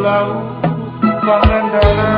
laut love.